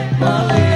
Hallelujah.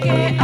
Yeah.